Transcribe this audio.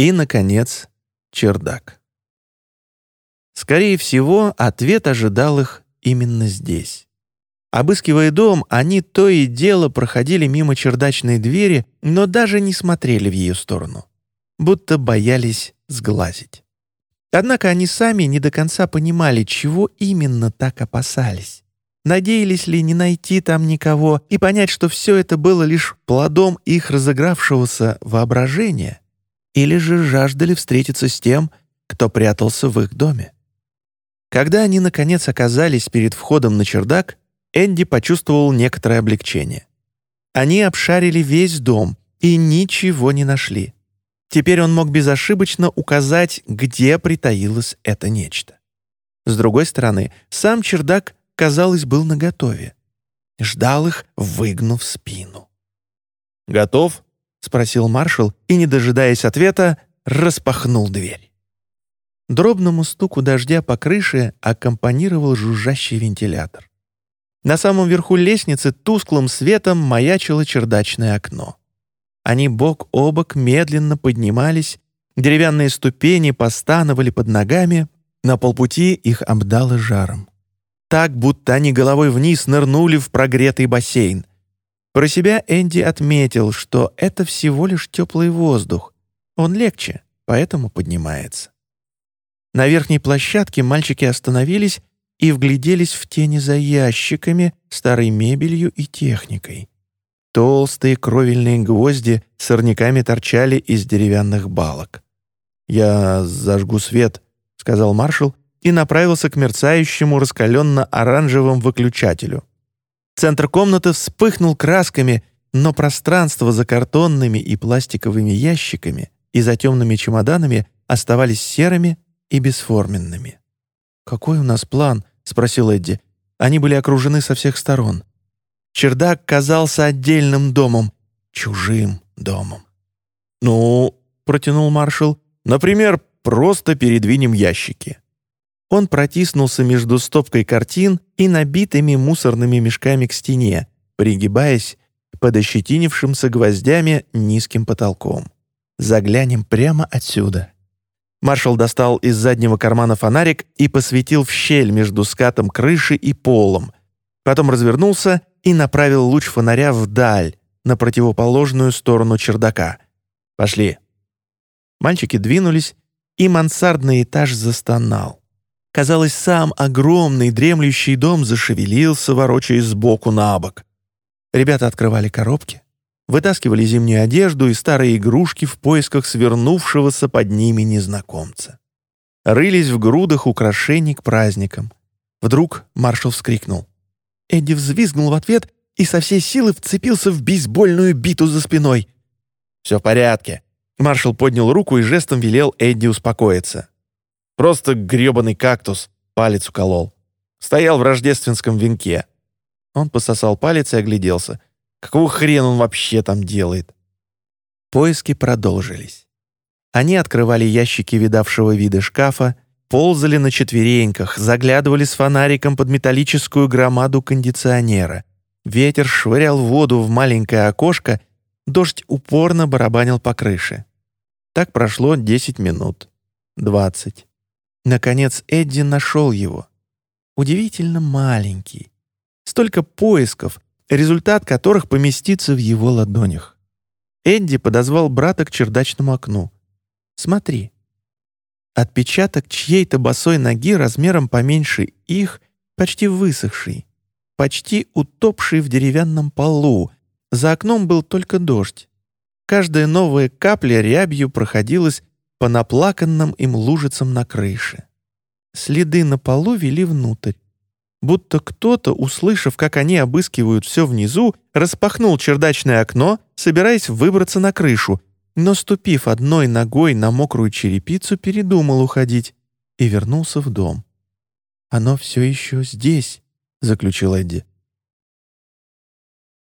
И, наконец, чердак. Скорее всего, ответ ожидал их именно здесь. Обыскивая дом, они то и дело проходили мимо чердачной двери, но даже не смотрели в ее сторону, будто боялись сглазить. Однако они сами не до конца понимали, чего именно так опасались. Надеялись ли не найти там никого и понять, что все это было лишь плодом их разыгравшегося воображения? Или же жаждали встретиться с тем, кто прятался в их доме? Когда они, наконец, оказались перед входом на чердак, Энди почувствовал некоторое облегчение. Они обшарили весь дом и ничего не нашли. Теперь он мог безошибочно указать, где притаилось это нечто. С другой стороны, сам чердак, казалось, был наготове. Ждал их, выгнув спину. «Готов?» — спросил маршал и, не дожидаясь ответа, распахнул дверь. Дробному стуку дождя по крыше аккомпанировал жужжащий вентилятор. На самом верху лестницы тусклым светом маячило чердачное окно. Они бок о бок медленно поднимались, деревянные ступени постановали под ногами, на полпути их обдало жаром. Так, будто они головой вниз нырнули в прогретый бассейн. Про себя Энди отметил, что это всего лишь теплый воздух. Он легче, поэтому поднимается. На верхней площадке мальчики остановились и вгляделись в тени за ящиками, старой мебелью и техникой. Толстые кровельные гвозди сорняками торчали из деревянных балок. «Я зажгу свет», — сказал маршал и направился к мерцающему раскаленно-оранжевому выключателю. Центр комнаты вспыхнул красками, но пространство за картонными и пластиковыми ящиками и за темными чемоданами оставались серыми и бесформенными. «Какой у нас план?» — спросил Эдди. Они были окружены со всех сторон. Чердак казался отдельным домом, чужим домом. «Ну», — протянул маршал, — «например, просто передвинем ящики». Он протиснулся между стопкой картин и набитыми мусорными мешками к стене, пригибаясь под ощетинившимся гвоздями низким потолком. «Заглянем прямо отсюда». Маршал достал из заднего кармана фонарик и посветил в щель между скатом крыши и полом. Потом развернулся и направил луч фонаря вдаль, на противоположную сторону чердака. «Пошли». Мальчики двинулись, и мансардный этаж застонал. Казалось, сам огромный дремлющий дом зашевелился, ворочаясь сбоку на бок. Ребята открывали коробки, вытаскивали зимнюю одежду и старые игрушки в поисках свернувшегося под ними незнакомца. Рылись в грудах украшений к праздникам. Вдруг маршал вскрикнул. Эдди взвизгнул в ответ и со всей силы вцепился в бейсбольную биту за спиной. «Все в порядке». Маршал поднял руку и жестом велел Эдди успокоиться. «Просто гребаный кактус», — палец уколол. Стоял в рождественском венке. Он пососал палец и огляделся. Какого хрена он вообще там делает? Поиски продолжились. Они открывали ящики видавшего вида шкафа, ползали на четвереньках, заглядывали с фонариком под металлическую громаду кондиционера. Ветер швырял воду в маленькое окошко, дождь упорно барабанил по крыше. Так прошло 10 минут. 20. Наконец Эдди нашел его. Удивительно маленький. Столько поисков, результат которых поместится в его ладонях. Эдди подозвал брата к чердачному окну. «Смотри». Отпечаток чьей-то босой ноги размером поменьше их, почти высохший, почти утопший в деревянном полу. За окном был только дождь. Каждая новая капля рябью проходилась по наплаканным им лужицам на крыше. Следы на полу вели внутрь. Будто кто-то, услышав, как они обыскивают все внизу, распахнул чердачное окно, собираясь выбраться на крышу, но, ступив одной ногой на мокрую черепицу, передумал уходить и вернулся в дом. «Оно все еще здесь», — заключил Эдди.